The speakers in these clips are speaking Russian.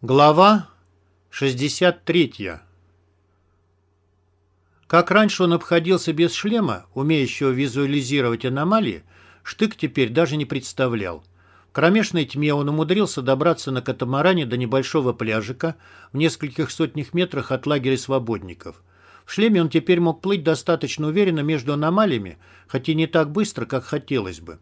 Глава 63 Как раньше он обходился без шлема, умеющего визуализировать аномалии, Штык теперь даже не представлял. В кромешной тьме он умудрился добраться на катамаране до небольшого пляжика в нескольких сотнях метрах от лагеря свободников. В шлеме он теперь мог плыть достаточно уверенно между аномалиями, хоть и не так быстро, как хотелось бы.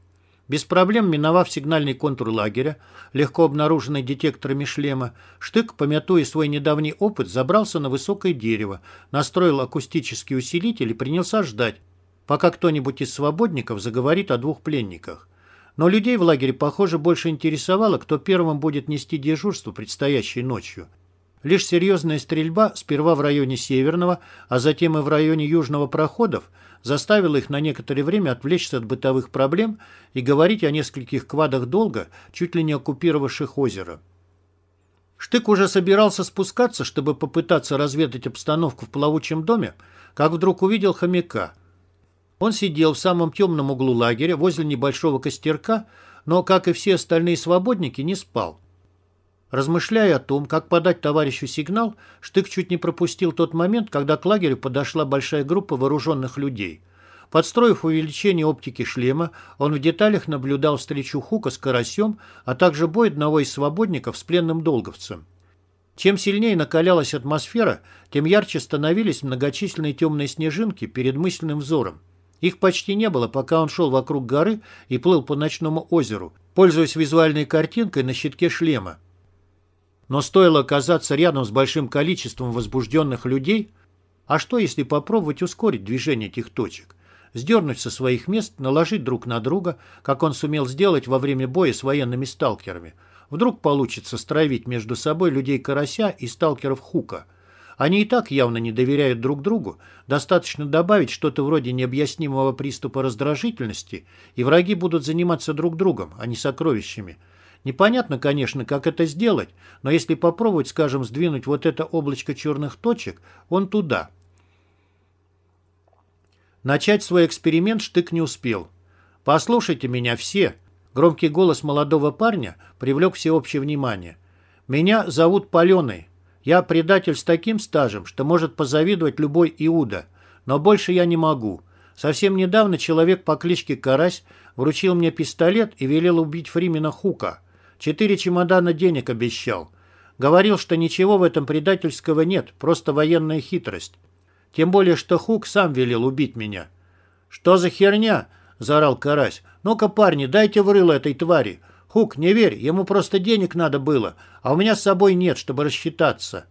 Без проблем миновав сигнальный контур лагеря, легко обнаруженный детекторами шлема, Штык, помятуя свой недавний опыт, забрался на высокое дерево, настроил акустический усилитель и принялся ждать, пока кто-нибудь из свободников заговорит о двух пленниках. Но людей в лагере, похоже, больше интересовало, кто первым будет нести дежурство предстоящей ночью. Лишь серьезная стрельба сперва в районе Северного, а затем и в районе Южного проходов – заставило их на некоторое время отвлечься от бытовых проблем и говорить о нескольких квадах долга, чуть ли не оккупировавших озеро. Штык уже собирался спускаться, чтобы попытаться разведать обстановку в плавучем доме, как вдруг увидел хомяка. Он сидел в самом темном углу лагеря, возле небольшого костерка, но, как и все остальные свободники, не спал. Размышляя о том, как подать товарищу сигнал, Штык чуть не пропустил тот момент, когда к лагерю подошла большая группа вооруженных людей. Подстроив увеличение оптики шлема, он в деталях наблюдал встречу Хука с Карасем, а также бой одного из свободников с пленным долговцем. Чем сильнее накалялась атмосфера, тем ярче становились многочисленные темные снежинки перед мысленным взором. Их почти не было, пока он шел вокруг горы и плыл по ночному озеру, пользуясь визуальной картинкой на щитке шлема. Но стоило оказаться рядом с большим количеством возбужденных людей, а что если попробовать ускорить движение этих точек? Сдернуть со своих мест, наложить друг на друга, как он сумел сделать во время боя с военными сталкерами. Вдруг получится стравить между собой людей Карася и сталкеров Хука. Они и так явно не доверяют друг другу. Достаточно добавить что-то вроде необъяснимого приступа раздражительности, и враги будут заниматься друг другом, а не сокровищами. Непонятно, конечно, как это сделать, но если попробовать, скажем, сдвинуть вот это облачко черных точек, он туда. Начать свой эксперимент Штык не успел. «Послушайте меня все!» Громкий голос молодого парня привлек всеобщее внимание. «Меня зовут Паленый. Я предатель с таким стажем, что может позавидовать любой Иуда. Но больше я не могу. Совсем недавно человек по кличке Карась вручил мне пистолет и велел убить Фримена Хука. Четыре чемодана денег обещал. Говорил, что ничего в этом предательского нет, просто военная хитрость. Тем более, что Хук сам велел убить меня. «Что за херня?» – заорал Карась. «Ну-ка, парни, дайте в рыло этой твари. Хук, не верь, ему просто денег надо было, а у меня с собой нет, чтобы рассчитаться».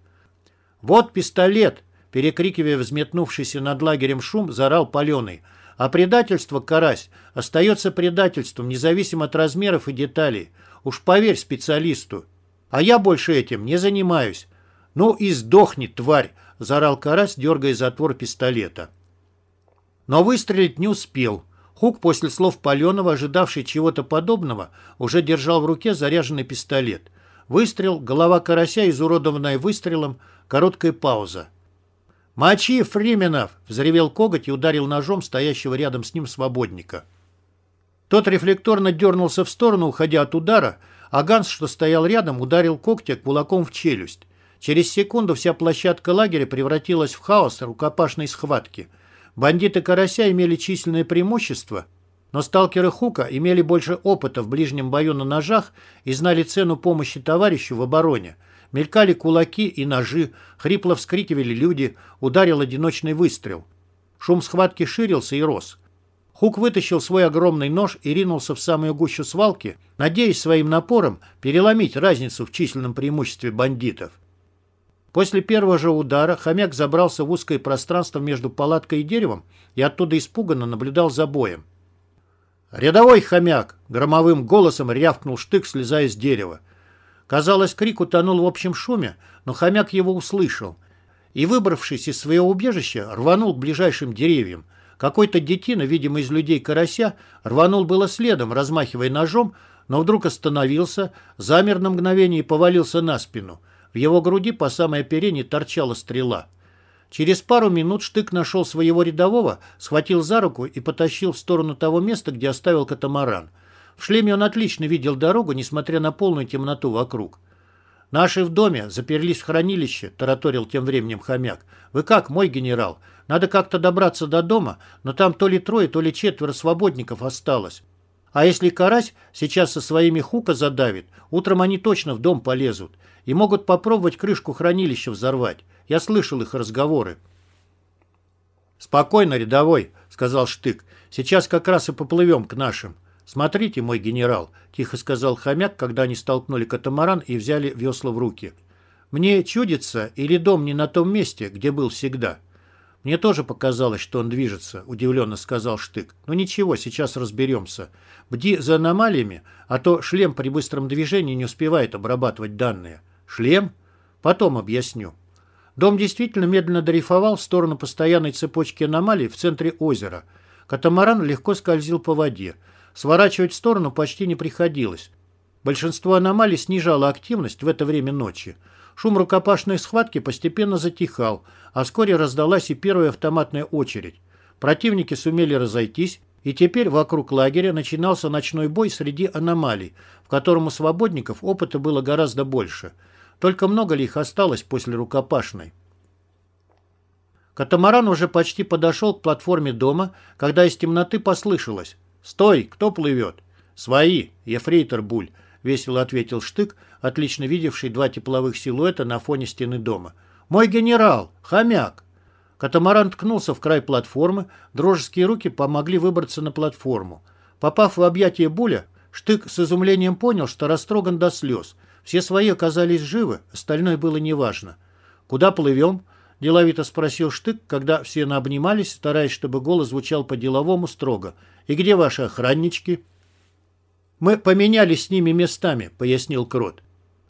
«Вот пистолет!» – перекрикивая взметнувшийся над лагерем шум, заорал Паленый. «А предательство, Карась, остается предательством, независимо от размеров и деталей. Уж поверь специалисту. А я больше этим не занимаюсь. Ну и сдохни, тварь, заорал Карась, дергая затвор пистолета. Но выстрелить не успел. Хук после слов Паленова, ожидавший чего-то подобного, уже держал в руке заряженный пистолет. Выстрел, голова карася, изуродованная выстрелом, короткая пауза. «Мочи, Фрименов!» — взревел коготь и ударил ножом стоящего рядом с ним свободника. Тот рефлекторно дернулся в сторону, уходя от удара, а Ганс, что стоял рядом, ударил когтя кулаком в челюсть. Через секунду вся площадка лагеря превратилась в хаос рукопашной схватки. Бандиты Карася имели численное преимущество, но сталкеры Хука имели больше опыта в ближнем бою на ножах и знали цену помощи товарищу в обороне. Мелькали кулаки и ножи, хрипло вскрикивали люди, ударил одиночный выстрел. Шум схватки ширился и рос. Хук вытащил свой огромный нож и ринулся в самую гущу свалки, надеясь своим напором переломить разницу в численном преимуществе бандитов. После первого же удара хомяк забрался в узкое пространство между палаткой и деревом и оттуда испуганно наблюдал за боем. «Рядовой хомяк!» — громовым голосом рявкнул штык, слезая с дерева. Казалось, крик утонул в общем шуме, но хомяк его услышал и, выбравшись из своего убежища, рванул к ближайшим деревьям, какой-то детина, видимо, из людей карася, рванул было следом, размахивая ножом, но вдруг остановился, замер на мгновение и повалился на спину. В его груди по самой оперении торчала стрела. Через пару минут Штык нашел своего рядового, схватил за руку и потащил в сторону того места, где оставил катамаран. В шлеме он отлично видел дорогу, несмотря на полную темноту вокруг. «Наши в доме, заперлись в хранилище», — тараторил тем временем хомяк. «Вы как, мой генерал? Надо как-то добраться до дома, но там то ли трое, то ли четверо свободников осталось. А если карась сейчас со своими хука задавит, утром они точно в дом полезут и могут попробовать крышку хранилища взорвать. Я слышал их разговоры». «Спокойно, рядовой», — сказал Штык. «Сейчас как раз и поплывем к нашим». «Смотрите, мой генерал», — тихо сказал хомяк, когда они столкнули катамаран и взяли весла в руки. «Мне чудится, или дом не на том месте, где был всегда?» «Мне тоже показалось, что он движется», — удивленно сказал Штык. «Но ничего, сейчас разберемся. Бди за аномалиями, а то шлем при быстром движении не успевает обрабатывать данные». «Шлем?» «Потом объясню». Дом действительно медленно дрейфовал в сторону постоянной цепочки аномалий в центре озера. Катамаран легко скользил по воде. Сворачивать в сторону почти не приходилось. Большинство аномалий снижало активность в это время ночи. Шум рукопашной схватки постепенно затихал, а вскоре раздалась и первая автоматная очередь. Противники сумели разойтись, и теперь вокруг лагеря начинался ночной бой среди аномалий, в котором у свободников опыта было гораздо больше. Только много ли их осталось после рукопашной? Катамаран уже почти подошел к платформе дома, когда из темноты послышалось. «Стой! Кто плывет?» «Свои! Ефрейтор Буль!» — весело ответил Штык, отлично видевший два тепловых силуэта на фоне стены дома. «Мой генерал! Хомяк!» Катамаран ткнулся в край платформы, дружеские руки помогли выбраться на платформу. Попав в объятия Буля, Штык с изумлением понял, что растроган до слез. Все свои оказались живы, остальное было неважно. «Куда плывем?» – деловито спросил Штык, когда все наобнимались, стараясь, чтобы голос звучал по-деловому строго – «И где ваши охраннички?» «Мы поменялись с ними местами», — пояснил Крот.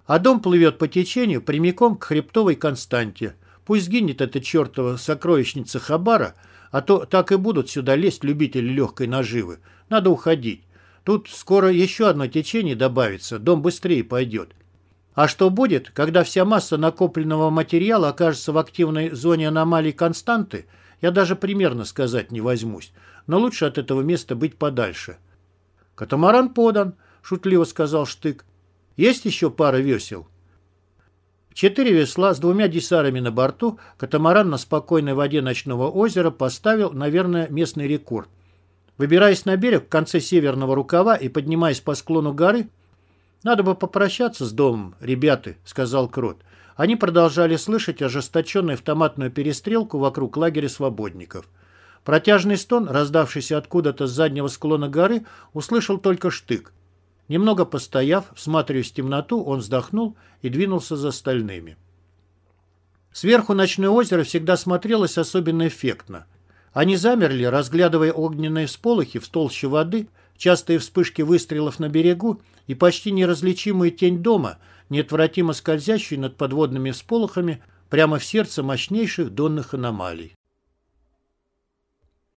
«А дом плывет по течению прямиком к хребтовой Константе. Пусть сгинет эта чертова сокровищница Хабара, а то так и будут сюда лезть любители легкой наживы. Надо уходить. Тут скоро еще одно течение добавится, дом быстрее пойдет. А что будет, когда вся масса накопленного материала окажется в активной зоне аномалий константы, я даже примерно сказать не возьмусь но лучше от этого места быть подальше. «Катамаран подан», — шутливо сказал Штык. «Есть еще пара весел?» Четыре весла с двумя десарами на борту катамаран на спокойной воде ночного озера поставил, наверное, местный рекорд. Выбираясь на берег в конце северного рукава и поднимаясь по склону горы, «Надо бы попрощаться с домом, ребята», — сказал Крот. Они продолжали слышать ожесточенную автоматную перестрелку вокруг лагеря свободников. Протяжный стон, раздавшийся откуда-то с заднего склона горы, услышал только штык. Немного постояв, всматриваясь в темноту, он вздохнул и двинулся за остальными. Сверху ночное озеро всегда смотрелось особенно эффектно. Они замерли, разглядывая огненные всполохи в толще воды, частые вспышки выстрелов на берегу и почти неразличимую тень дома, неотвратимо скользящую над подводными всполохами прямо в сердце мощнейших донных аномалий.